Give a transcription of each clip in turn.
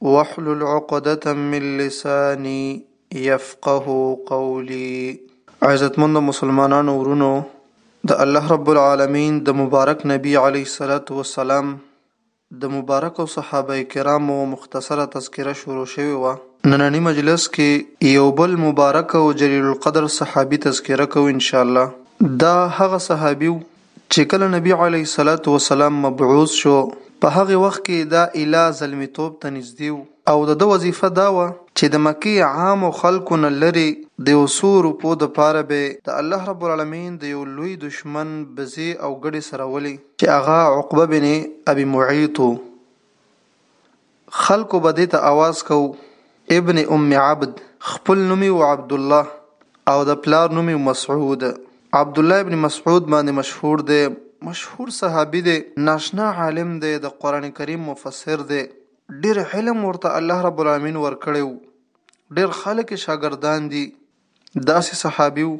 واحلل عقدة من لساني يفقه قولي عزتمند مسلمانانو ورونو د الله رب العالمین د مبارک نبی علیه الصلاة والسلام د مبارک او صحابه کرامو مختصره تذکره شروع شوې وه نننی مجلس کې یو بل مبارک او جلیل القدر صحابي تذکره کوو انشاءالله دا هغه صحابي چې کله نبی علیه الصلوة والسلام مبعوث شو په هغه وخت کې دا اله زلمیتوب ته نږدې و او د ده وظیفه دا وه چې د مکې عامو خلکو نه لرې د یو څو روپو د پاره به د الله رب العالمین د یو لوی دښمن بزې او ګډې سره ولې چې هغه عقبه بن ابي معیط و خلکو به دې ته اواز کوو، ابن ام عبد، خپل نوم یې و عبدالله او د پلار نوم یې و مسعود. عبدالله ابن مسعود باندې مشهور دی، مشهور صحابي دی، ناشنا عالم دی، د قرآن کریم مفسر دی، ډېر علم ورته الله رب العالمین ورکړی و، ډېر خلک یې شاګردان دي، داسې صحابي و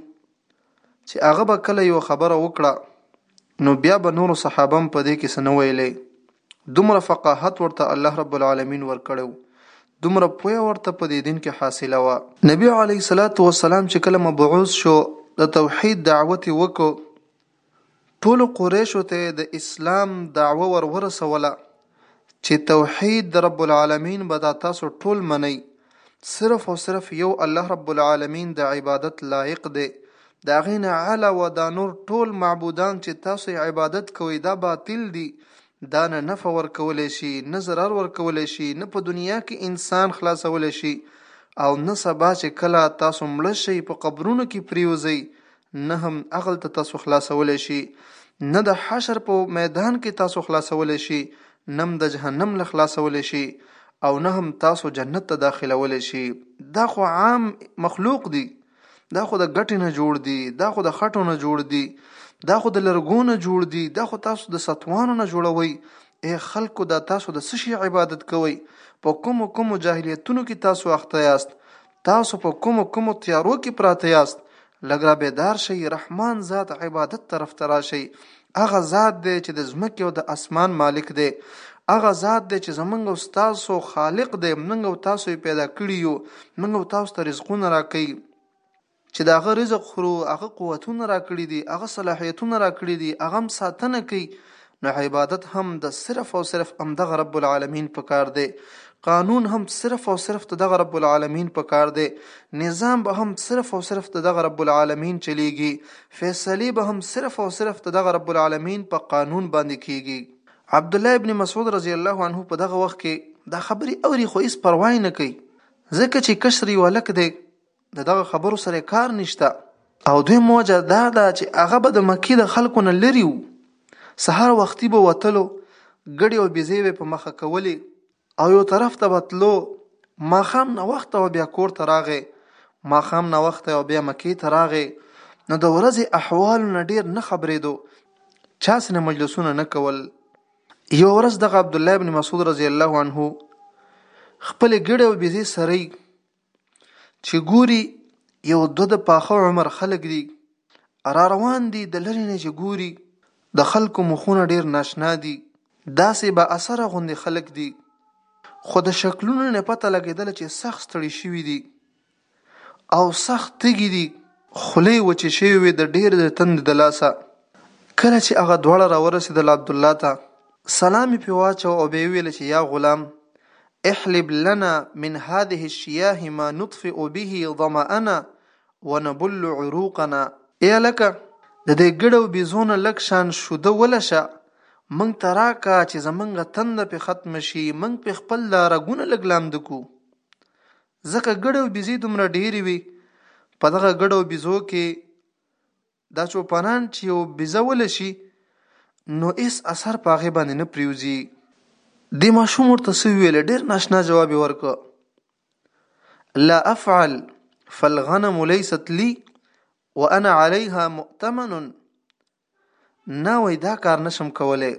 چې هغه به کله یوه خبره وکړه نو بیا به نورو صحابه هم په دې کې څه نه ویلی. دومره فقاهت ورته الله رب العالمین ورکړی وو، دومره پوهه ورته په دې دین کې حاصله وه. نبي علیه الصلوة والسلام چې کله مبعوث شو د توحید دعوت یې وکړ، ټولو قریشو ته یې د اسلام دعوه ور ورسوله چې توحید د رب العالمین به دا تاسو ټول منئ، صرف او صرف یو الله رب العالمین د عبادت لایق دی د هغې نه علاوه دا نور ټول معبودان چې تاسو یې عبادت کوئ دا باطل دي دا نه نفع ورکولی شي نه ضرر ورکولی شي نه په دنیا کې انسان خلاصولی شي او نه سبا چې کله تاسو مړه شئ په قبرونو کې پریوځئ نه هم هغلته تاسو خلاصولی شي نه د حشر په میدان کې تاسو خلاصولی شي نه د جهنم له خلاصولی شي او نه هم تاسو جنت ته داخلولی شي دا خو عام مخلوق دي دا خو د ګټې نه جوړ دي دا خو د خټو نه جوړ دي دا خو د لرګو نه جوړ دي دا خو تاسو د سطوانو نه جوړوي اے خلکو دا تاسو د څه شي عبادت کوئ په کومو کومو جاهلیتونو کې تاسو اخته یاست تاسو په کومو کومو تیارو کې پراته یاست لږ را بیدار شئ رحمان ذات عبادت طرف ته راشئ هغه ذات دی چې د ځمکې او د اسمان مالک دی هغه ذات دی چې زمونږ او تاسو خالق دی موږ او تاسو یې پیدا کړی یو موږ او تاسو ته رزقونه راکوي چې دا هغه رزق خورو هغه قوتونه راکړي دي هغه صلاحیتونه راکړي دي هغه ساتنه کوي نو عبادت هم د صرف او صرف امدغه رب العالمین په کار دی قانون هم صرف او صرف د دغه رب العالمین په کار دی نظام به هم صرف او صرف د دغه رب العالمین چلیږي فیصله به هم صرف او صرف د دغه رب العالمین په قانون باندې کیږي عبد الله ابن مسعود رضی الله عنه په دغه وخت کې دا خبري اوري خو هیڅ پروا نه کوي ځکه چې کشر یو لک دی د دغه خبرو سره کار نشته او دوی موجه دا ده چې هغه به د مکی د خلکو نه لري وو سهار وختي به وتلو ګړې او بيزې به په مخه کولې او یو طرف ته بتلو ماخام نه وخت او بیا کور ته راغې ماخام نه وخت او بیا مکی ته راغې نو د ورځې احوال نه ډیر نه خبرېدو چا سره مجلسونه نه کول یو ورځ د عبد الله ابن مسعود رضی الله عنه خپل ګړې او بيزې سره چي ګوري یو دوه د پاخه عمر خلک دي را روان دي د لرې نه چې ګوري د خلکو مخونه ډېر ناشنا دي داسې با اثره غوندې خلک دي خو د شکلونو نه پته لګېدله چې سخت ستړي شوي دي او سخت تږي دي خولې وچې شوې وې د ډېر د تند د لاسه کله چې هغه دواړه راورسېدل عبدالله ته سلام یې پرې واچو او بیا ویل چې یا غلام احلب لنا من هذه الشياه ما نطفئ به ظمأنا ونبل عروقنا. ای هلکه! د دې ګډ او بیزو نه لږ شان شوده ولشه موږ ته راکه چې زموږ تنده پرې ختمه شي، موږ پرې خپل دا رګونه لږ لامده کړو. ځکه ګډ او بیزې دومره ډېرې وې، په دغه ګډ او بیزو کې دا چوپانان چې یو بیزه ولشي نو هیڅ اثر په هغې باندې نه پریوځي. دې ماشوم ورته څه وویل ډېر ناشنا جواب یې ورکړ لا افعل فالغنم ليست لي وانا عليها مؤتمن نه وای دا کار نشم کولای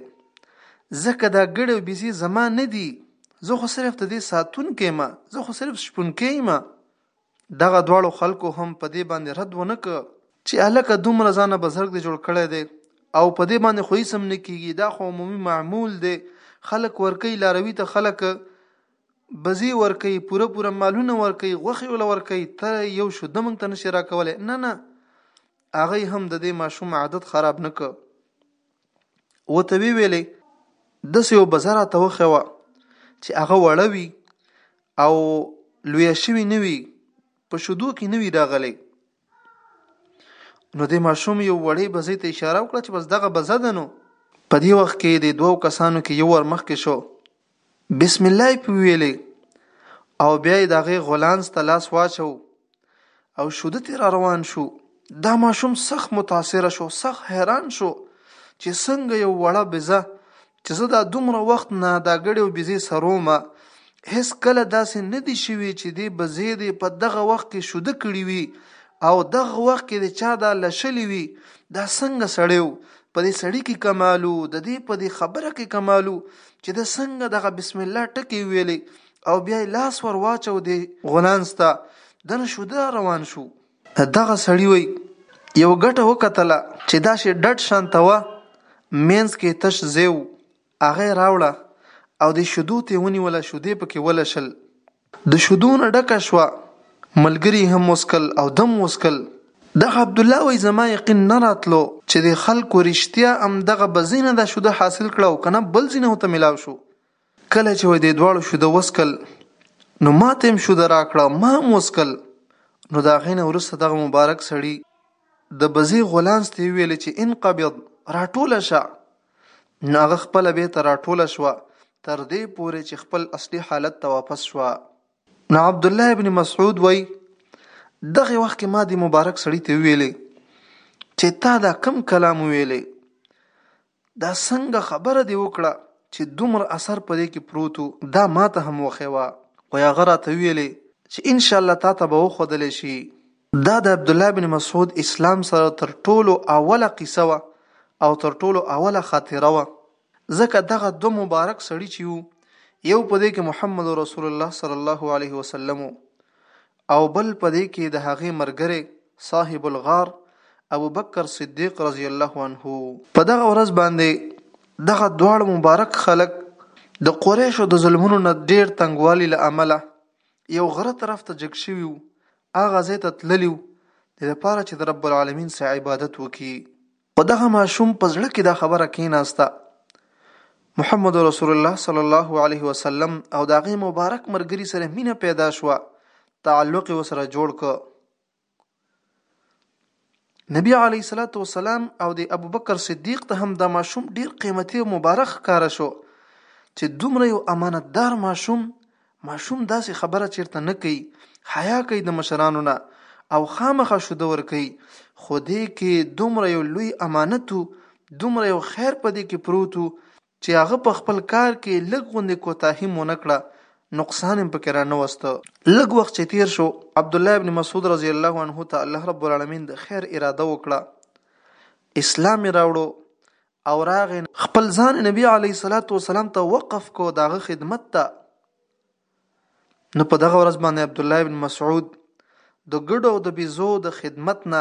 ځکه دا ګړې او بیزې زما نه دي زه خو صرف د دې ساتونکی ما زه خو صرف شپونکی ما دغه دواړو خلکو هم په دې باندې رد ونه کړ چې هلکه دومره ځانه بزرګ دې جوړ کړی دی او په دې باندې خو هیڅ هم نه کېږي دا خو عمومي معمول دی خلک ورکوي لاروي ته خلک بزې ورکوي پوره پوره مالونه ورکوي غوښې وله ورکوي ته یو شوده موږ ته نشي راکولی نه نه هغه هم د دې ماشوم عادت خراب نه کړ وته وی ویلې د سیو بزره ته وخوا چې هغه وړه وی او لوی شوی نه وی په شودو کې نه وی راغلی نو د ماشوم یو وړې بزې ته اشاره وکړه چې بس دغه بزه ده نو په دې وخت کې د دوو کسانو کې یو ور مخکې شو بسم الله یې پې وویلې او بیا یې د هغې غولانځ ته لاس واچو او شوده تې را روان شو. دا ماشوم سخت متاثره شو، سخت حیران شو چې څنګه یو وړه بزه چې زه دا دومره وخت نه دا ګړې او بزې څرومه هېڅ کله داسې نه دي شوي چې دې بزې دې په دغه وخت کې شوده کړي وي او دغه وخت کې دې چا دا لشلې وي، دا څنګه سړی و، په دې سړي کې کمال و، د دې په دې خبره کې کمال و، چې د څنګه دغه بسم الله ټکی ویلې او بیا لاس ور واچو دی غولانس ته دن شو دا روان شو دغه سړی وی یو ګټه وکتله چې دا شي ډټ شانته و مینس کې تش زیو هغه راوړه او د شودو ته ونیوله شودې پکې ولشل د شودو نه ډکه شوه، ملګري هم وڅکل او ده هم وڅکل. دغه عبدالله وایي، زما یقین نه راتلو چې دې خلکو رښتیا هم دغه بزې نه دا شوده حاصل کړه او که نه بل ځي نه ورته مېلاو شو. کله چې وایي دې دواړو شوده وڅکل، نو ما ته یې هم شوده راکړه او ما هم وڅکل. نو د هغې نه وروسته دغه مبارک سړي د بزې غولانځ ته وویل چې انقبض، راټوله شه! نو هغه خپله بېرته راټوله شوه تر دې پورې چې خپل اصلي حالت ته واپس شوه نو عبدالله ابن مسعود وای دغه وخت کې ما د مبارک سړی ته ویلې چې تا دا کم کلام ویلې دا څنګه خبره دی وکړه چې دومره اثر پدې کې پروتو دا ماته هم وخیوه خو هغه راته ویلې چې ان شاء الله تا ته به وخدل شي دا د عبدالله بن مسعود اسلام سره تر ټولو اوله قصه وه او تر ټولو اوله خاطره وه، ځکه دغه دوه مبارک سړي چې وو، یو په دې کې محمد رسول الله صلی الله علیه وسلم و او بل په دې کې د هغه ملګری صاحب الغار ابوبکر صدیق رضی الله عنه و. په دغه ورځ باندې دغه دواړه مبارک خلک د قریشو د ظلمونو نه ډېر تنګوالي له امله یو غره طرف ته جګ شوي وو هغه ځای ته تللي وو د لپاره چې د رب العالمین سره عبادت وکړي په دغه ماشوم په زړه کې دا خبره کیناسته محمد رسول الله صلی الله علیه وسلم او داغه مبارک مرګري سره مینه پیدا شوه تعلق وسره جوړ ک نبی علیه الصلاۃ والسلام او د ابوبکر صدیق ته هم دا ماشوم ډیر قیمتي او مبارک کار شو چې دومره یو امانتدار ماشوم ماشوم داسې خبره چیرته نه کوي حیا کوي د مشرانو نه او خامخه شو دور کوي خو دې کې دومره یو لوی امانت دومره یو خیر پدې کې پروتو چې هغه په خپل کار کې لږ غوندې کوتاهي هم ونه کړه، نقصان هم پکې را نه وسته. لږ وخت چې تېر شو، عبدالله ابن مسعود رضی الله عنه ته الله رب العالمین د خیر اراده وکړه، اسلام یې راوړو او راغی، خپل ځان یې نبي علیه السلام ته وقف کړ د هغه خدمت ته نو په دغه ورځ باندې عبدالله ابن مسعود د ګډو او د بیزو د خدمت نه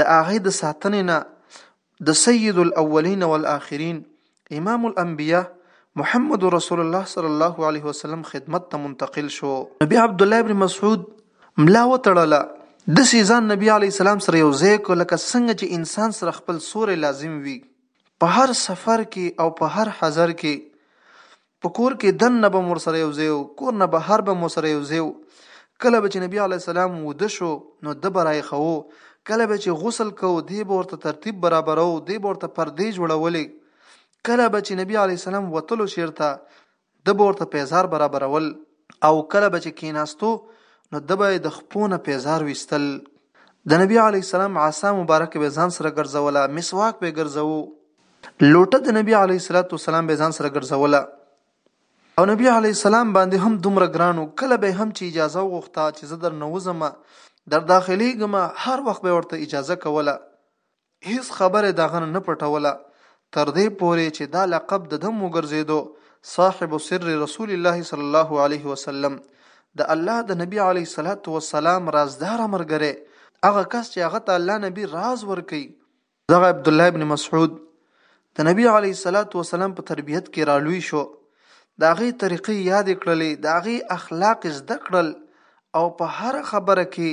د هغې د ساتنې نه د سید الاولین والآخرین امام الانبیاء محمد رسول الله صلی الله علیه وسلم خدمت ته منتقل شو نبی عبد الله ابن مسعود ملا وتړله د سیزان نبی علی السلام سره یو ځای کو لکه څنګه چې انسان سره خپل سورې لازم وي په هر سفر کې او په هر حضر کې په کور کې دننه به مور سره یو ځای او کور نه بهر به مور سره یو ځای کله به چې نبی علی السلام وده شو نو د برای خو کله به چې غسل کو دی به ورته ترتیب برابرو دی به ورته پردې جوړولې کله به چې نبی علی السلام وتلو شیرته د به ورته پیزار برابرول او کله به چې کیناستو نو د به د خپونه پیزار وستل د نبی علی السلام عصا مبارک به ځان سره ګرځوله مسواک به ګرځوو لوټه د نبی علی صلوات و سلام به ځان سره ګرځوله او نبی علی السلام باندې هم دومره ګرانو کله به هم چې اجازه وغوښته چې زه در نوزم در داخلي ګم هر وخت به ورته اجازه کوله هیڅ خبره دا غن نه پټوله تر دې پورې چې دا لقب د دم وګرځیدو صاحب سر رسول الله صلی الله علیه وسلم د الله د نبی علی صلوات و سلام رازدار مرګره هغه کس چې هغه ته الله نبی راز ورکي دغه عبدالله ابن مسعود د نبی علی صلوات و سلام په تربیت کې را لوی شو د هغه طریقې یاد کړلې د هغه اخلاق زده کړل او په هر خبره کې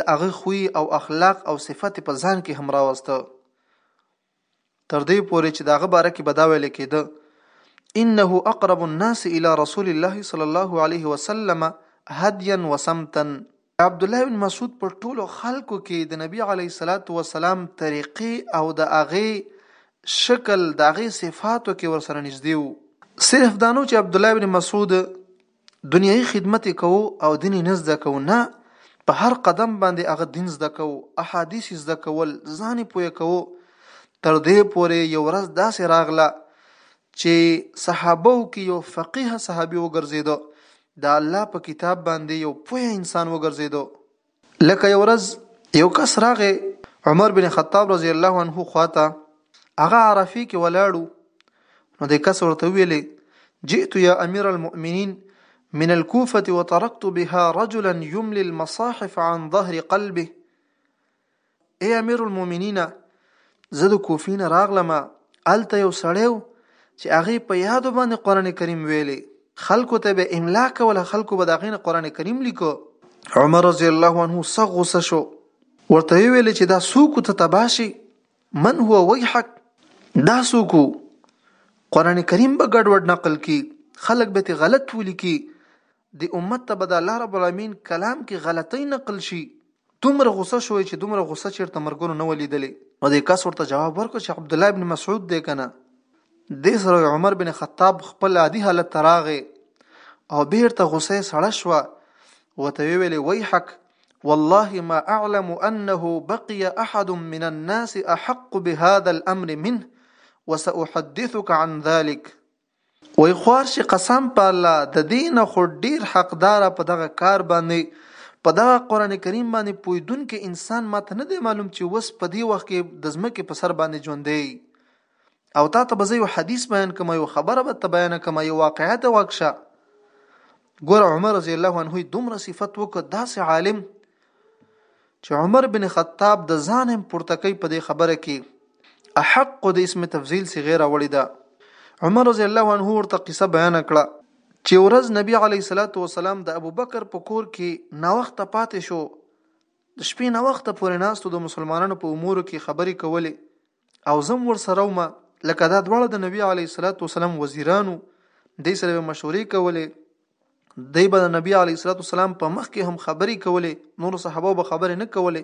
د هغه خوې او اخلاق او صفات په ځان کې هم راوسته تر دې پورې چې داغه باره کې بداویل کېده انه اقرب الناس الى رسول الله صلى الله عليه وسلم هديا وسمتا عبدالله بن مسعود په ټولو خلکو کې د نبی علیه الصلاة والسلام طریقې او د هغې شکل د هغې صفاتو کې ورسره نږدې وو صرف دا نو چې عبدالله بن مسعود دنیایي خدمت یې کوو او دین یې نه زده کوو نه په هر قدم باندې هغه دین زده کوو احادیث یې زده کول ځان یې پوه کوو تر دې پورې یو ورځ داسې راغله چي صحابه وو کي يو فقيه صحابي وګرځېده، د الله په کتاب باندي يو پوه انسان وګرځېده. لکه يوه ورځ يو کس راغی عمر بن خطاب رضي الله عنه خواته، هغه عرفي کي ولاړ وو، نو دې کس ورته وويلې، جئت يا امير المؤمنين من الكوفة وترکت بها رجلا يملي المصاحف عن ظهر قلبه ای امیر المؤمنین زه د کوفی نه راغلم الته یو سړی و چې هغه په یادو باندې قران کریم ویلې خلکو ته به املا کوله خلکو به دغه نه قران کریم لیکو عمر رضی الله عنه سغوسه شو ورته ویل چې دا سوق ته تباشي من هو ويحك دا سوق قران کریم به ګډوډ نقل کی خلک به ته غلط ولیکي دی امت ته به د الله رب العالمین کلام کې غلطۍ نقل شي دومره غوسه شوې چې دومره غوسه چیرته مرګونو نه ولیدلې نو د کس ورته جواب ورکړ چې عبد الله ابن مسعود دی کنه د سره عمر بن خطاب خپل عادي حالت تراغه او بیرته غوسه سړه شو وته ویلې وای حق والله ما اعلم انه بقي احد من الناس احق بهذا الامر منه وساحدثك عن ذلك وای خوار شې قسم په الله ددې نه خو ډېر حقداره په دغه کار باندې په دغه قرآن کریم باندې پوهېدونکی انسان ماته نه دی معلوم چې اوس په دې وخت کې د ځمکې په سر باندې ژوندی او تا ته به زه یو حدیث بیان کوم یو خبره به ته بیان کوم یو واقعیت واکشه ګور عمر رضی الله عنه دومره صفت وکړ داسې عالم چې عمر بن خطاب د ځان هم پورته کوي په دې خبره کې احق د اسم تفضیل سی غیر وړي ده عمر رضی الله عنه ورته قصه بیان کړه چې ورځ نبی علی صلوات و سلام د ابوبکر په کور کې نا وخت پاتې شو د شپې نا وخت پورې ناستو د مسلمانانو په امور کې خبرې کولې او زم ور سره ومه لکه دا دواړه د نبی علی صلوات و سلام وزیرانو دې سره به مشورې کولې دې به د نبی علی صلوات و سلام په مخ کې هم خبرې کولې نور صحابه به خبرې نه کولې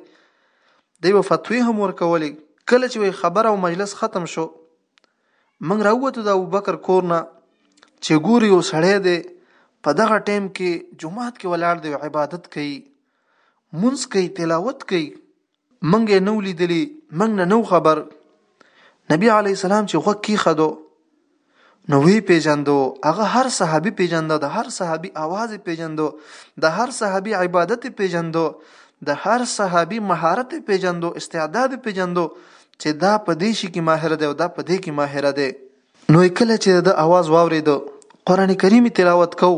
دې به فتوی هم ور کولې کله چې خبره او مجلس ختم شو موږ راووتو د ابوبکر کورنه چې ګوري او سړی دی په دغه ټیم کې جمعات کې ولاړ دی عبادت کوي منځ کوي تلاوت کوي منګ یې نو لیدلی منګ نه نو خبر نبی علی السلام چې غوږ کې خدو نو وی پیجندو هغه هر صحابي پیجندو د هر صحابي आवाज پیجندو د هر صحابي عبادت پیجندو د هر صحابي مهارت پیجندو استعداد پیجندو چې دا په دې شي کې ماهر دی او دا په دې کې ماهر دی نو کله چې د आवाज واورید قران کریم تلاوت کو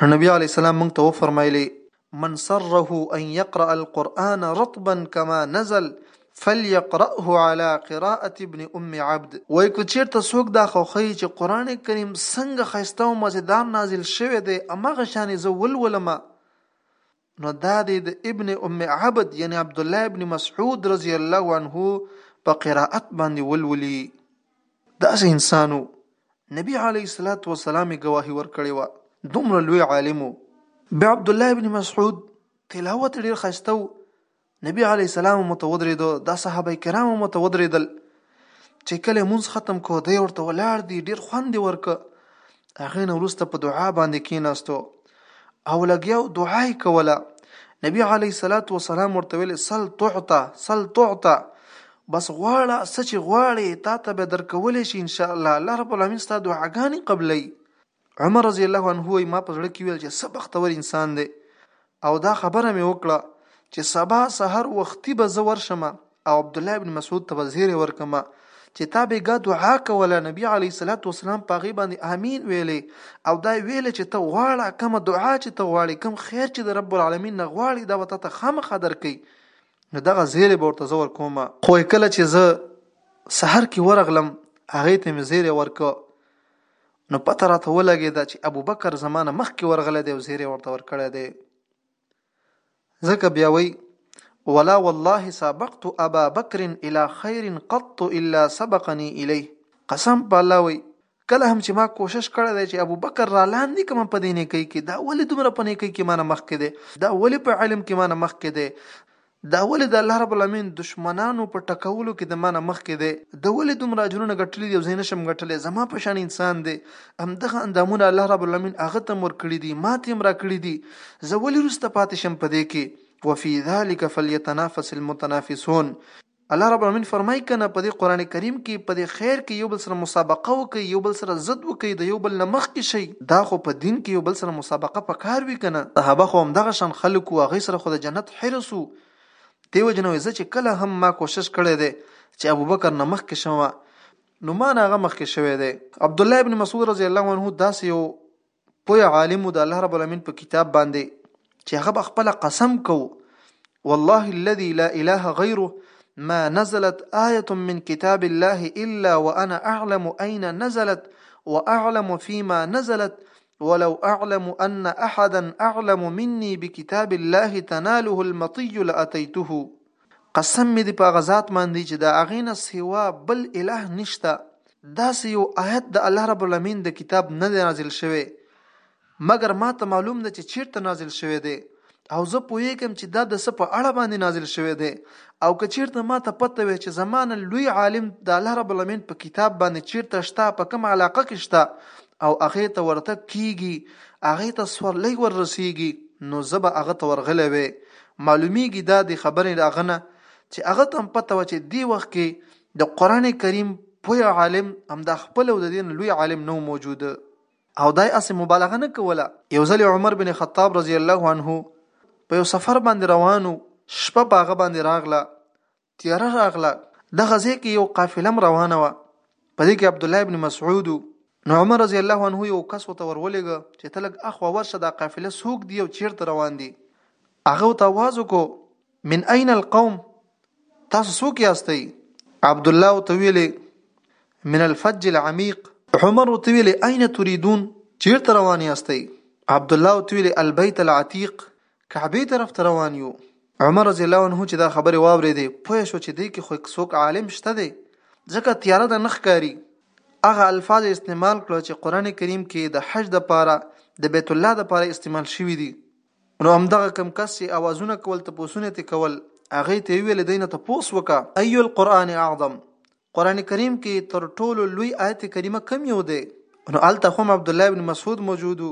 نو نبی علی السلام موږ ته فرمایلی من سره ان يقرأ القرآن رطبا کما نزل فليقرأه على قراءة ابن ام عبد وای که چیرته څوک دا خوښوي چې قرآن کریم څنګه ښایسته او مزیدار نازل شوی دی هماغه شان یې زه ولولم نو دا دی د ابن ام عبد یعنی عبدالله ابن مسعود رضی الله عنه په قراءت باندې ولولي داسې انسان و، نبي علیه الصلات والسلام یې ګواهي ورکړې وه، دومره لوی عالم و. بیا عبدالله ابن مسعود تلاوت ډېر ښایسته و، نبي علیه السلام هم ورته ودرېده، دا صحابه کرام هم ورته ودرېدل، چې کله یې لمونځ ختم کړ، دی ورته ولاړ دی، ډېر خوند یې ورکړ، هغې نه وروسته په دعا باندې کېناستو. او لګیا او دعا یې کوله نبی علی صلوات و سلام ورته ویل سل تعطا سل تعطا بس غواړه سچ غواړي تا ته به درکول شي ان شاء الله الله رب العالمین ستاسو دعاګانې قبلې عمر رضی الله عنه وای ما په ځړه کې ویل چې سبق تور انسان دی او دا خبره مې وکړه چې سبا سحر وختي به زه ورشم او عبد الله ابن مسعود ته وزیر ورکما چې تا بیګا دعا کوله نبی علی صلوات و سلام پاغي باندې امين ویلې او دا ویلې چې ته غواړه کوم دعا چې ته غواړې کوم خیر چې د رب العالمین نه غواړې دا وته ته خامخا درکې نو دغه زیره به ورته زور کومه خو کله چې زه سحر کې ورغلم هغه ته مې زیره ورکو نو پته راته ولګېده چې ابوبکر زمانه مخکې ورغلی دی او زیره ورته ورکړی دی ځکه بیا وایي، ولا والله سابقت ابا بکر الی خیر قط الا سبقنی الیه، قسم په الله وایي، کله هم چې ما کوشش کړی دی چې ابوبکر را لاندې کړم په دې نیکۍ کې، دا ولې دومره په نیکۍ کې مانه مخکې دی، دا ولې په علم کې مانه مخکې دی، دا ولې د الله رب العالمین دښمنانو په ټکولو کې د مانه مخکې دی، ده ولې دومره اجرونه ګټلي دي او زه یې نشم ګټلی، زما په شان انسان دی، همدغه اندامونه الله رب العالمین هغه ته مور کړی دي ماته هم را کړی دي زه ولې رسته پاتې شم په دې کې وفي ذلك فليتنافس المتنافسون الله رب العالمین فرمایي کنه په دې قران کریم کې په دې خیر کې یو بل سره مسابقه وکړي یو بل سره ضد وکړي د یو بل نه مخ کې شي دا خو په دین کې یو بل سره مسابقه په کار وی کنه صحابه خو هم دغه شان خلکو هغه سره خو د جنت حرس وو دیو جنوي زه چې کله هم ما کوشش کړی دی چې ابوبکر نه مخ کې شوم نومان هغه مخکې شوی دی عبد الله ابن مسعود رضی الله عنه داسې یو پوی عالم د الله رب العالمین په کتاب باندې چې هغه خپل قسم کو والله الذي لا اله غيره ما نزلت آية من كتاب الله إلا وأنا أعلم أين نزلت وأعلم فيما نزلت ولو أعلم أن أحدا أعلم مني بكتاب الله تناله المطي لأتيته قسم مې دې په هغه ذات باندې چې د هغه نه سوا بل اله نشته داسې یو آیت د الله رب العالمین د کتاب نه دی نازل شوی مګر ما ته معلوم ده چې چیرته نازل شوی دی او زه پوهیږم چې دا د څه په اړه باندې نازل شوی دی او که چیرته ما ته پته وي چې زمانه لوی عالم د الله رب العالمین په کتاب باندې چیرته شته په کوم علاقه کې شته او هغه ته ورته کیږي هغه ته سورلۍ ورسیږي نو زه به هغه ته ورغلی وي معلومیږي دا د خبرې له هغه نه چې هغه ته هم پته وه چې دې وخت کې د قرآن کریم پوی عالم هم دا خپل او د دین لوی عالم نو موجود او دای اسې مبالغه نه کوله یو ځل عمر بن خطاب رضی الله عنه په یو سفر باندې روانو شپه باغه باندې راغله تیاره راغله دغه ځای کې یو قافله روانه وه په دې کې عبد الله ابن مسعود نو عمر رضی الله عنه یو کس وته ورولېګه چې تلګ اخوا ورشه دا قافله سوق دی او چیرته روان دي هغه ته आवाज وکړو من اين القوم تاسو سوق یاستئ عبد الله تویلې من الفج العميق عمر تویلې اين تريدون چیرته روان یاستئ عبد الله تویلې البيت العتيق کعبې طرف ته روان یو. عمر رضی الله عنه چې دا خبرې واورېدې پوه شو چې دې کې خو څوک عالم شته دی ځکه تیاره ده نه ښکاري هغه الفاظ یې استعمال کړه چې قرآن کریم کې د حج دپاره د بیت الله دپاره استعمال شوي دي نو همدغه کم کس چې اوازونه کول تپوسونه ترې کول هغه ته یې وویل دی نه تپوس وکړه ای القرآن اعظم قران کریم کې تر ټولو لوی آیت کریمه کم یو دی نو الته هم عبد الله ابن مسعود موجود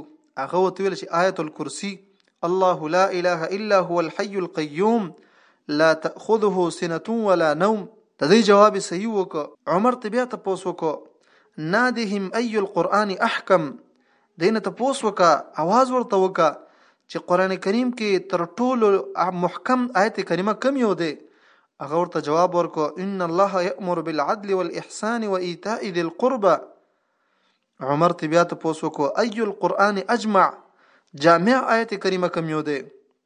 هغه وتویل چې آیت الکرسی الله لا اله الا هو الحي القيوم لا تاخذه سنه ولا نوم د دې جواب صحیح وک عمر ته بیا تاسو وک نادهم اي القران احکم دی نه تپوس وکا اواز ورته وکا چې قران کریم کې تر ټولو محکم آیت کریمه کم یو دی هغه ورته جواب ورکو ان الله یامر بالعدل والاحسان وایتاء ذی القربى عمر ته بیا ته پوس وکو ای القران اجمع جامع آیت کریمه کم یو دی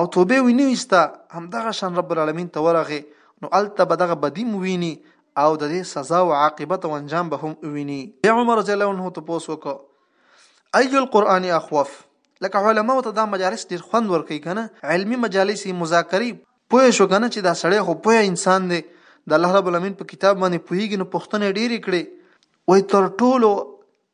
او توبه ویني وستا هم دغه شان رب العالمین ته ورغه نو الته به دغه بدیم ویني او د دې سزا او عاقبت او انجام به هم ویني عمر رضی الله عنه ته پوس وکړه اي القرآن اخوف لکه علما ته دا مجالس ډیر خوند ور کوي کنه علمی مجالس مذاکره پوه شو کنه چې دا سړی خو پوه انسان دی د الله رب العالمین په کتاب باندې پوهیږي نو پښتنه ډیره کړي وای تر ټولو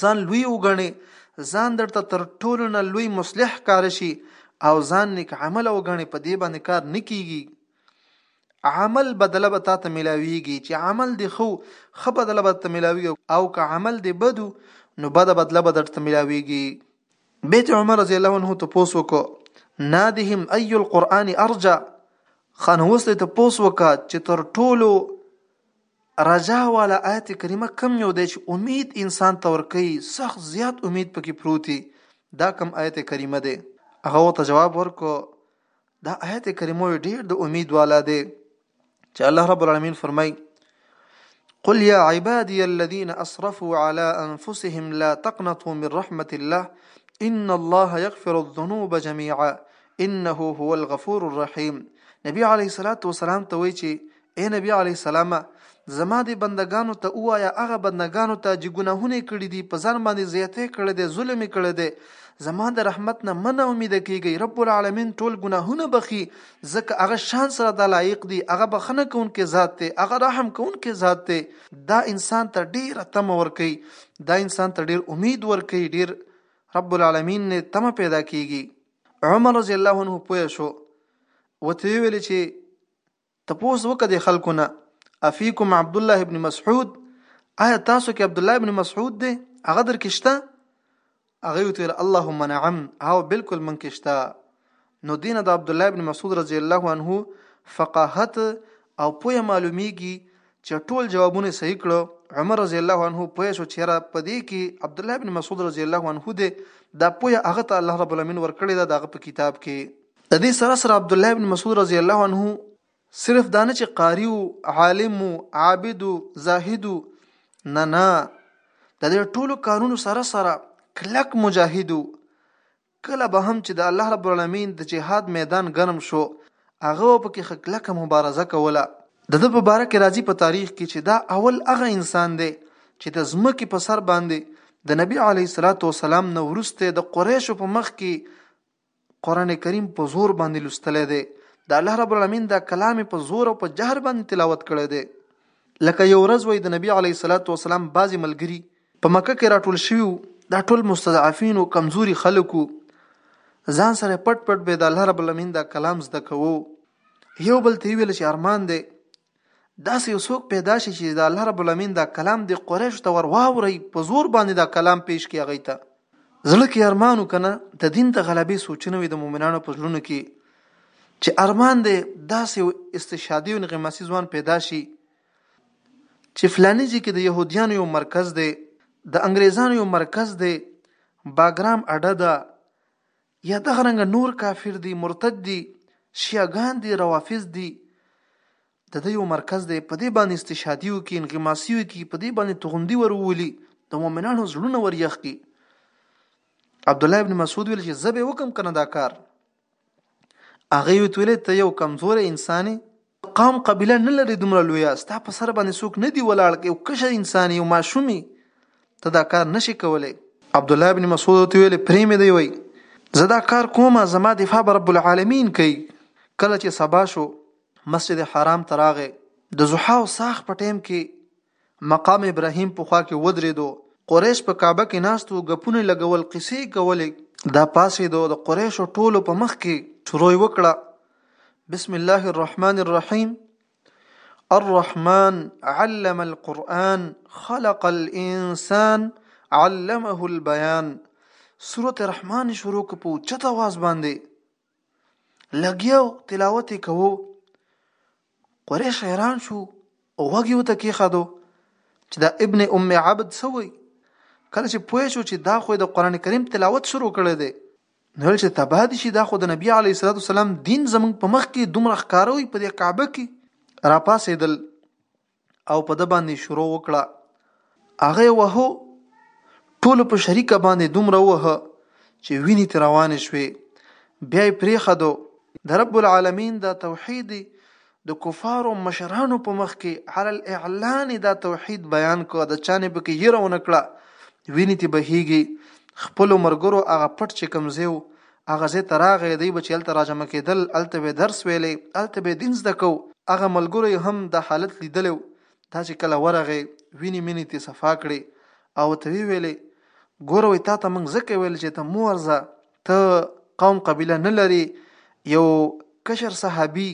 ځان لوی وګڼي ځان درته تر ټولو نه لوی مصلح کار شي او ځان نیک عمل وګڼي په دې باندې کار نه کیږي عمل بدله به تاسو ملاويږي چې عمل دی خو خه بدله به تاسو ملاويږي او که عمل دی بدو نو بده بدله به درته ملاويږي بیت عمر رضی الله عنه ته پوس وکړه نادهم اي القران ارجا خان هوس ته پوس وکړه چې تر ټولو رجا والا آیت کریمه کم یو دی چې امید انسان ته ورکوي سخت زیات امید پکې پروت دی دا کم آیت کریمه دی هغه ورته جواب ورکو دا آیت کریمه ډیر د امید والا دی چې الله رب العالمین فرمای قل يا عبادي الذين اسرفوا على انفسهم لا تقنطوا من رحمه الله ان الله يغفر الذنوب جميعا انه هو الغفور الرحيم نبی علیه الصلاۃ والسلام ته وی چې اے نبی علی السلام زما دې بندگانو ته وایا هغه بندگانو ته چې ګناهونه کړی دي په ځان باندې زیاته کړی دی ظلم کړی دی زما د رحمت نه منه امید کیږي رب العالمین ټول ګناهونه بخي ځکه هغه شان سره د لایق دی هغه بخنه کوونکې ذات دی هغه رحم کوونکې ذات دی دا انسان ته ډیر تم ور کوي دا انسان ته ډیر امید ور کوي ډیر رب العالمین نه تم پیدا کیږي عمر رضی الله عنه پوه شو وته ویل چې تپوس وکړه د خلکو نه افیکم عبد الله ابن مسعود آیا تاسو کې عبد الله ابن مسعود دی هغه در کې شته هغه یو تل اللهم نعم او بالکل من کې شته نو دینه د عبد الله ابن مسعود رضی الله عنه فقاهت او پوهه معلومیږي چې ټول جوابونه صحیح کړو عمر رضی الله عنه پوه شو چې را پدې کې عبد الله بن مسعود رضی الله عنه دې دا پوهه هغه ته الله رب العالمین ورکړی دا دغه په کتاب کې د دې سره سره عبد الله بن مسعود رضی الله عنه صرف دانه چې قاری او عالم او عابد او زاهد نه نه د دې ټولو کارونو سره سره کلک مجاهد کله به هم چې د الله رب العالمین د جهاد میدان ګرم شو، هغه به پکې ښه کلکه مبارزه کوله. د ده په باره کې راځي په تاریخ کې چې دا اول هغه انسان دی چې د ځمکې په سر باندې د نبي علیه الصلوة والسلام نه وروسته د قریشو په مخ کې قرآن کریم په زور باندې لوستلی دی. د الله رب العالمین دا کلام یې په زور او په جهر باندې تلاوت کړی دی. لکه یو ورځ وایي د نبي علیه الصلوة والسلام بعضې ملګري په مکه کې راټول شوي وو دا ټول مستضعفین او کمزوري خلک وو ځان سره پټ پټ به د الله رب العالمین دا کلام زده کوو یو بل ته ویل چې ارمان دی داسې یو څوک پیدا شي چې د الله رب العالمین دا کلام د قریش ته ور واوري په زور باندې دا کلام پیش کی هغه ته زړه کې ارمان وکنه د دین د غلبې سوچنه وي د مؤمنانو په ژوند کې چې ارمان دی داسې استشهادي او غماسي ځوان پیدا شي چې فلاني ځای کې د يهوديانو یو مرکز دی د انګريزانو یو مرکز دی باګرام اډه ده یا دغه رنګ نور کافر دي مرتد دي شیعاګان دي روافض دي د دې یو مرکز دی په دې باندې استشهادي وکي انغماسي وکي په دې باندې توغندي ورولي د مؤمنانو زړونه وريخ کی عبد الله ابن مسعود ویل چې زبې وکم کنه دا کار هغه یو توله ته یو کمزوري انساني قام قبيله نه لري دومره لوی ستا په سر باندې څوک نه دی ولاړ کې او کشه انسان یو ماشومي ته دا کار نشي کولای عبد الله بن مسعود ته ویل پریم دی وای زه دا کار کوم زما دفاع رب العالمین کوي کله چې سبا شو مسجد حرام تراغه د زحا او ساخ په ټیم کې مقام ابراهیم په خوا کې ودرېدو قریش په کعبه کې ناست وو ګپونه لګول قصې کولې دا پاسې دو د قریشو ټولو په مخ کې شروع وکړه بسم الله الرحمن الرحیم الرحمن علم القرآن خلق الانسان علمه البيان سورة رحمان شروع کو په چت आवाज باندې لګیو تلاوت کوو قریش حیران شو او وګي وته کې خدو چې دا ابن ام عبد سوی کله چې پوه شو چې دا خو د قران کریم تلاوت شروع کړی دی نو چې تباد شي دا خو د نبی علی صلوات والسلام دین زمنګ په مخ کې دومره ښکاروي په دې کعبه کې را پاسېدل او په ده باندې شروع وکړه هغه یې وهو ټولو په شریکه باندې دومره وهه چې وینې ترې روانې شوې بیا یې پرېښدو د رب العالمین دا توحید د کفارو مشرانو په مخ کې علی الاعلان دا توحید بیان کو د چانه په کې یره ونکړه وینې ته بهیږي خپل مرګرو هغه پټ چې کمزیو هغه زه ته راغی دی به چې هلته راجمع کېدل هلته به درس ویلی هلته به دین زده کو هغه ملګرو یې هم دا حالت لیدلی و دا چې کله ورغی وینې مینې ترې صفا کړې او ورته ویې ویلې ګوره وایي تا ته موږ ځکه ویل چې ته مو ورځه ته قوم قبیله نه لري یو کشر صحابي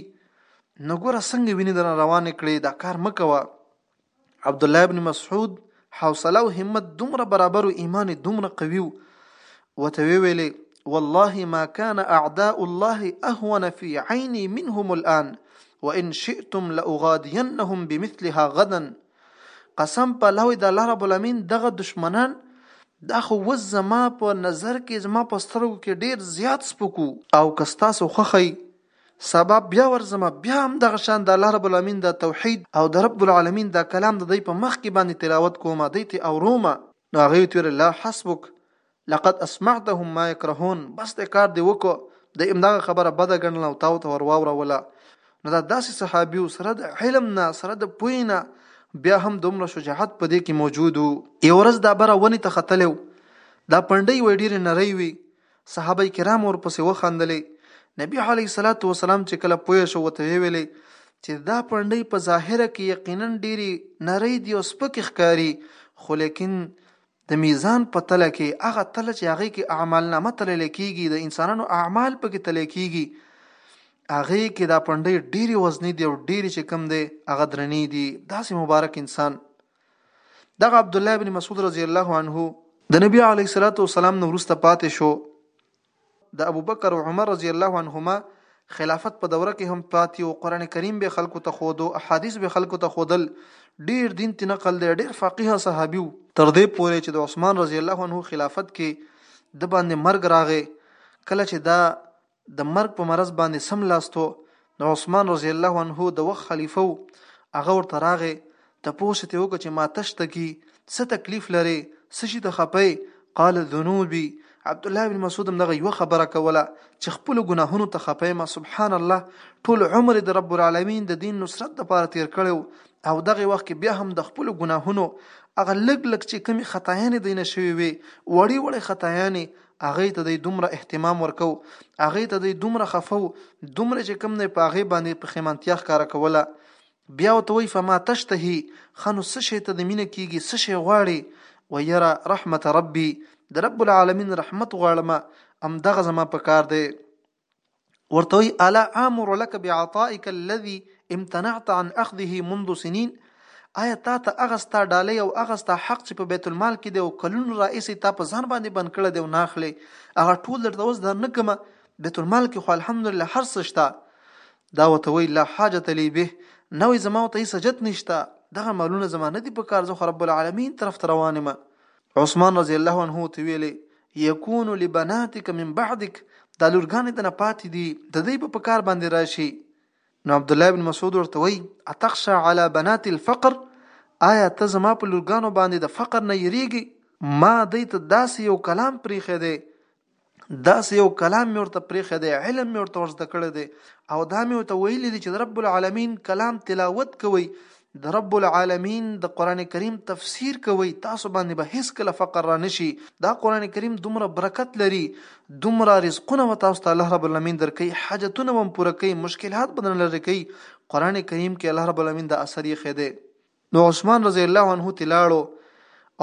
نو ګوره څنګه وینې درنه روانې کړې دا کار مه کوه عبدالله ابن مسعود حوصله او همت دومره برابر او ایمان دومره قوي وته ویلې والله ما كان اعداء الله اهون في عيني منهم الان وان شئتم لاغادينهم بمثلها غدا قسم په لوی د الله رب العالمین دغه دشمنان دا خو وز زما په نظر کې زما په سترګو کې ډیر زیات سپکو او کستاسو خوخی سبا بیا ورځم بیا هم دغه شان د الله رب العالمین د توحید او د رب العالمین د کلام د دی په مخ کې باندې تلاوت کوم دی ته اوروم نو هغه وی تیر لا حسبک لقد اسمعتهم ما يكرهون بس د کار دی وکړه د امداغه خبره بده ګڼله او تاو ته ورواوروله نو دا داسې صحابي سره د علم نه سره د پوی نه بیا هم دومره شجاعت په دې کې موجود وو یو ورځ دا بره ونی ته ختلو دا پنډي وې ډېرې نری وي صحابه کرام ورپسې وخندلې نبی علیه الصلاة والسلام چې کله پوه شو ورته ویې ویلې چې دا پنډۍ په ظاهره کې یقینا ډېرې نرۍ دي او سپکې ښکاري خو لیکن د میزان په تله کې هغه تله چې هغې کې اعمال نامه تللی کېږي د انسانانو اعمال پکې تللی کېږي هغې کې دا پنډۍ ډېرې وزنې دي او ډېرې چې کم دی هغه درنې دي داسې مبارک انسان دغه عبد الله ابن مسعود رضی الله عنه د نبی علی صلوات و سلام نو ورسته پاتې شو د ابوبکر او عمر رضی الله عنهما خلافت په دوره کې هم پاتې او قران کریم به خلکو ته خودو احادیث به خلکو ته خودل ډیر دین تی نقل دی ډیر فقیه صحابیو تر دې پورې چې د عثمان رضی الله عنه خلافت کې د باندې مرګ راغې کله چې دا د مرګ په مرض باندې سملاستو د عثمان رضی الله عنه د وخت خلیفه و هغه ورته راغی تپوس یې وکړ چې ما تشته کی څه تکلیف لري څه شي ته خپه قال ذنوبي عبد الله بن مسعود هم دغه یو خبره کوله چې خپل ګناهونو ته خپه ما سبحان الله ټول عمر د رب العالمین د دین نصرت لپاره تیر کړو او دغه وخت کې بیا هم د خپل ګناهونو هغه لګ لګ چې کمی خطایانې دینه شوی وي وړي وړي خطایانې هغه ته دی دومره اهتمام ورکو هغه ته دی دومره خفو دومره چې کم نه په هغه باندې په خیمنتیا ښکارا کوله بیا ته وی فما تشتهي خنو څه شي ته د مینه کیږي څه شي غواړي و یرا رحمت ربي د رب العالمین رحمت غواړم ام دغه زما په کار دی ورته وی الا امر لك بعطائك الذي امتنعت عن اخذه منذ سنين آیا تا ته هغه ستا ډالۍ او هغه ستا حق چې په بیت المال کې دی او کلونو راهیسې تا په ځان باندې بند کړی دی او نه اخلې هغه ټول درته اوس در نه کوم بیت المال کې خو الحمدلله هر څه شته دا ورته وی لا حاجت لي به نه وي زما ته هیڅ حاجت نشته دغه مالونه زما نه دي په کار زه خو رب العالمین طرف ته روان یم عثمان رضی الله عنه ته ویلې یکون لبناتک من بعدک دا لورګانې د نه پاتې دي د دې په پکار باندې راشي نو عبد الله بن مسعود ورته وی اتخشى على بنات الفقر آیا ته زما په لورګانو باندې د فقر نه یریږي ما دې ته داسې یو کلام پریخې دی داسې یو کلام مې ورته پرېښی دی علم مې ورته ورزده کړی دی او دا مې ورته ویلي دي چې د رب العالمین کلام تلاوت کوئ د رب العالمین د قران کریم تفسیر کوي تاسو باندې به هیڅ کله فقر را نشي دا قران کریم دومره برکت لري دومره رزقونه و تاسو ته الله رب العالمین درکې حاجتونه هم پوره کوي مشکلات بدن لري کوي قران کریم کې الله رب العالمین د اثر یې خېده نو عثمان رضی الله عنه ته لاړو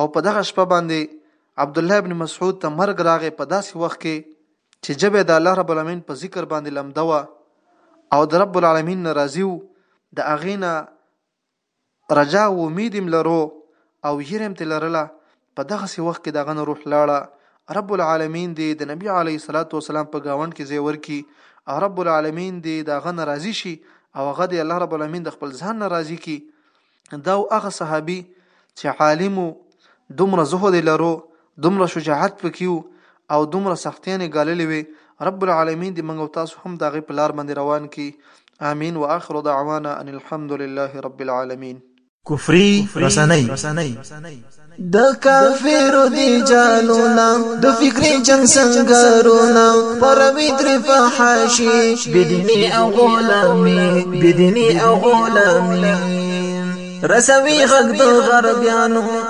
او په دغه شپه باندې عبد الله ابن مسعود ته مرګ راغې په داسې وخت کې چې جبه د الله رب العالمین په ذکر باندې لمده و او د رب العالمین ناراضي و د اغینا رجا و امیدم لرو او یرم تلرله په دغسې وخت کې د هغه نه روح لاړه، رب العالمین دې د نبي علیه الصلوة والسلام په ګاونډ کې ځای ورکړي او رب العالمین دې د هغه نه راضي شي او هغه دې الله رب العالمین د خپل ځان نه راضي کړي. دا و هغه صحابي چې عالم و، دومره زهد یې لرو، دومره شجاعت پکې و او دومره سختیان یې ګاللې وې، رب العالمین دې موږ او تاسو هم د هغه په لار باندې روان کړي. آمین وآخر دعوانا ان الحمدلله رب العالمین. کفری رسنۍ د کافر دی جالونا د فکری جنگ سنگرونا پروی تر فحاشی بدنی او غلامی بدنی او غلامی رسوی غږ د غربیانو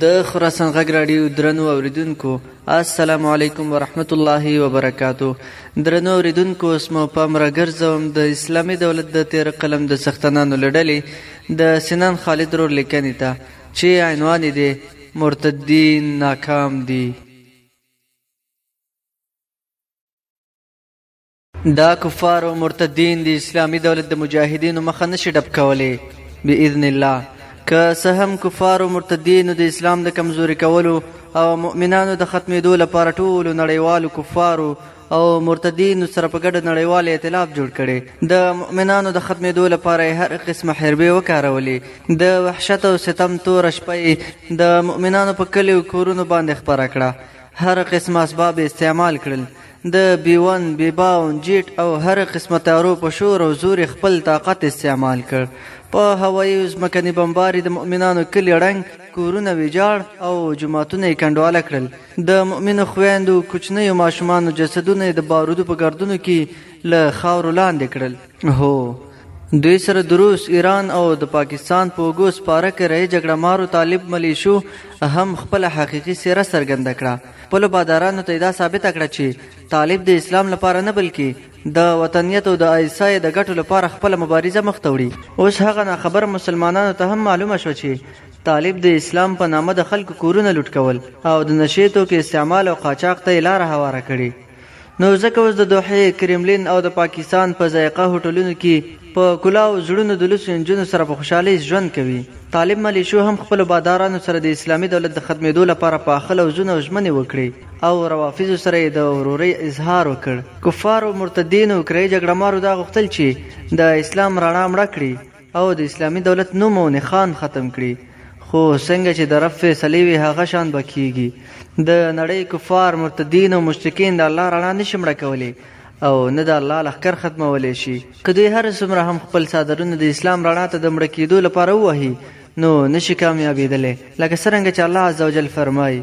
د خراسان غږ راډیو درنو اوریدونکو السلام علیکم ورحمت الله وبرکاتو درنو اوریدونکو اوس مو پام راګرځوم د اسلامي دولت د تیر قلم د سختنانو لړلې د سنان خالد رور لیکنې ته چې عنوان دی مرتدین ناکام دي دا کفار او مرتدین د اسلامي دولت د مجاهدینو مخه نشي ډب کولی باذن الله که څه هم کفار او مرتدینو د اسلام د کمزوري کولو او مؤمنانو د ختمېدو لپاره ټولو نړیوالو کفارو او مرتدینو سره په ګډه نړیوال ائتلاف جوړ کړي د مؤمنانو د ختمېدو لپاره یې هر قسمه حربې وکارولې د وحشت او ستم توره شپه یې د مؤمنانو په کلیو کورونو باندې خپره کړه هر قسم اسباب استعمال کړل د بیون، بیباون، جیټ او هر قسمه طیارو په شور او زور یې خپل طاقت استعمال کړ. په هوایي او ځمکني بمبار یې د مؤمنانو کلي ړنګ، کورونه ویجاړ او جوماتونه یې کنډواله کړل. د مؤمنو خویندو، کوچنیو ماشومانو جسدونه یې د بارودو په ګردونو کې له خاورو لاندې کړل. هو! دوی سره د روس، ایران او د پاکستان په اوږو سپاره کره یې جګړه مارو طالب ملیشو هم خپله حقیقي څېره څرګنده کړه. خپلو بادارانو ته یې دا ثابته کړه چې طالب د اسلام لپاره نه بلکې د وطنیت او د آیسای د ګټو لپاره خپله مبارزه مخته وړي اوس هغه ناخبره مسلمانانو ته هم معلومه شوه چې طالب د اسلام په نامه د خلکو کورونه لوټ کول او د نشې توکو استعمال او قاچاق ته یې لاره هواره کړې نو ځکه اوس د دوحې، کرملین او د پاکستان په ذایقه هوټلونو کې په کلاو زړونو د لوڅو انجونو سره په خوشحالۍ ژوند کوي. طالب ملیشو هم خپلو بادارانو سره د اسلامي دولت د ختمېدو لپاره پاخه لوظونه او ژمنې وکړې او روافضو سره یې د ورورۍ اظهار وکړ. کفارو، مرتدینو، کرایي جګړه مارو دا غوښتل چې د اسلام رڼا مړه کړي. او د اسلامي دولت نوم او نښان ختم کړي خو څنګه چې د رب فیصلې وي هغه شان به کیږي د نړۍ کفار مرتدین او مشرکین د الله رڼا نشي مړه کولی او نه د الله لښکر ختمولی شي که دوی هر څومره هم خپل څادرونه د اسلام رڼا ته د مړه کیدو لپاره ووهي نو نشي کامیابیدلی لکه څرنګه چې الله عزوجل فرمایي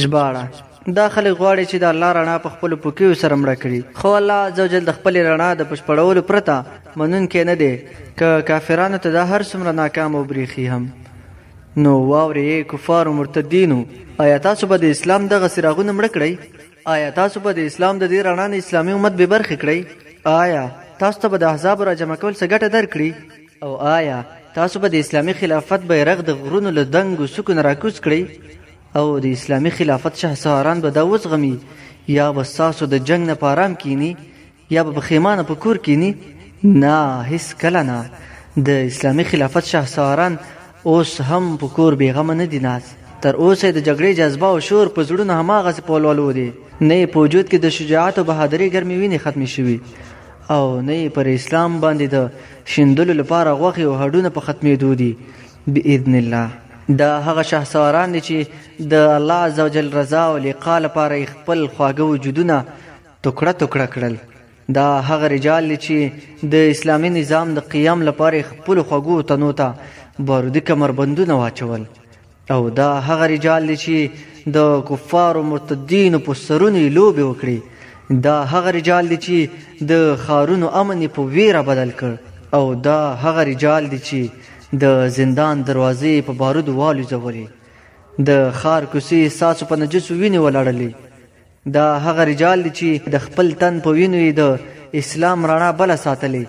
ژباړه، دا خلک غواړي چې د الله رڼا په خپلو پوکیو سره مړه کړي، خو الله عزوجل د خپلې رڼا د بشپړولو پرته منونکی نه دی، که کافرانو ته دا هر څومره ناکامه وبریښي هم. نو واورې ای کفارو مرتدینو! ایا تاسو به د اسلام دغه څراغونه مړه کړئ؟ ایا تاسو به د اسلام د دې رڼا نه اسلامي امت بې برخې کړئ؟ ایا تاسو ته به د احزابو راجمع کول څه ګټه درکړي؟ او ایا تاسو به د اسلامي خلافت بیرغ د غرونو له دنګو څوکو نه راکوز کړئ؟ او د اسلامي خلافت شهسواران به دا وزغمي یا به ستاسو د جنګ نه په ارام کینی یا به پښیمانه په کور کینی نه هیڅ کله نه د اسلامي خلافت شهسواران اوس هم په کور بیغمه نه دي ناست تر اوسه د جګړې جذبه او شور په زړونو هماغسې په ولولو دی نه یې په وجود کې د شجاعت او بهادرۍ ګرمې وینې ختمې شوي او نه یې پر اسلام باندې د شیندلو لپاره غوښې او هډونه په ختمېدو دي باذن الله دا هغه شهسواران دي چې د الله عزوجل رضا او لقاء لپاره یې خپل خواږه وجودونه ټوکړه ټوکړه کړل دا هغه رجال دي چې د اسلامي نظام د قیام لپاره خپل خوګو تنو ته بارودي کمربندونه واچول او دا هغه رجال دي چې د کفار او مرتدین په سرونو لوبي وکړي دا هغه رجال دي چې د خارونو امن په ویره بدل کړ او دا هغه رجال دي چې د زندان دروازې په بارودو والوځولې د ښار کوڅې ستاسو په نجسو وینې ولړلې دا هغه رجال دي چې د خپل تن په وینو یې د اسلام رڼا بله ساتلې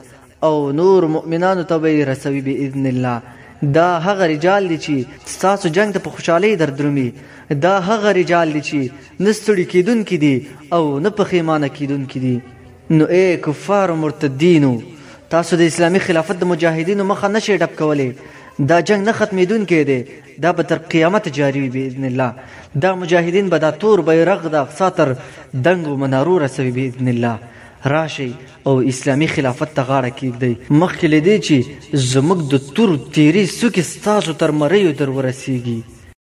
او نور مؤمنانو ته به یې رسوي باذن الله دا هغه رجال دي چې ستاسو جنګ ته په خوشحالۍ دردرومي دا هغه رجال دي چې نه ستړي کېدونکي دي او نه پښیمانه کېدونکي دي نو ای کفارو مرتدینو تاسو د اسلامي خلافت د مجاهدینو مخه نه شئ ډب کولی دا جنګ نه ختمیدونکی دی دا به تر قیامته جاري وي باذن الله دا مجاهدین به دا تور بیرغ د اقصی تر دنګو منارو رسوي باذن الله راشئ او اسلامي خلافت ته غاړه کیږدئ مخکې له دې چې زموږ د تور تیري څوکې ستاسو تر مریو در ورسیږي.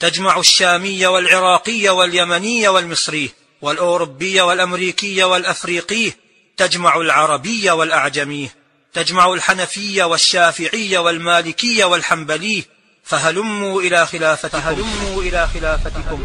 تجمع الشامي والعراقي واليمني والمصري والأوروبي والأمريكي والأفريقي تجمع العربي والأعجمي تجمع الحنفي والشافعي والمالكي والحنبلي فهلموا إلى خلافتكم فهلموا إلى خلافتكم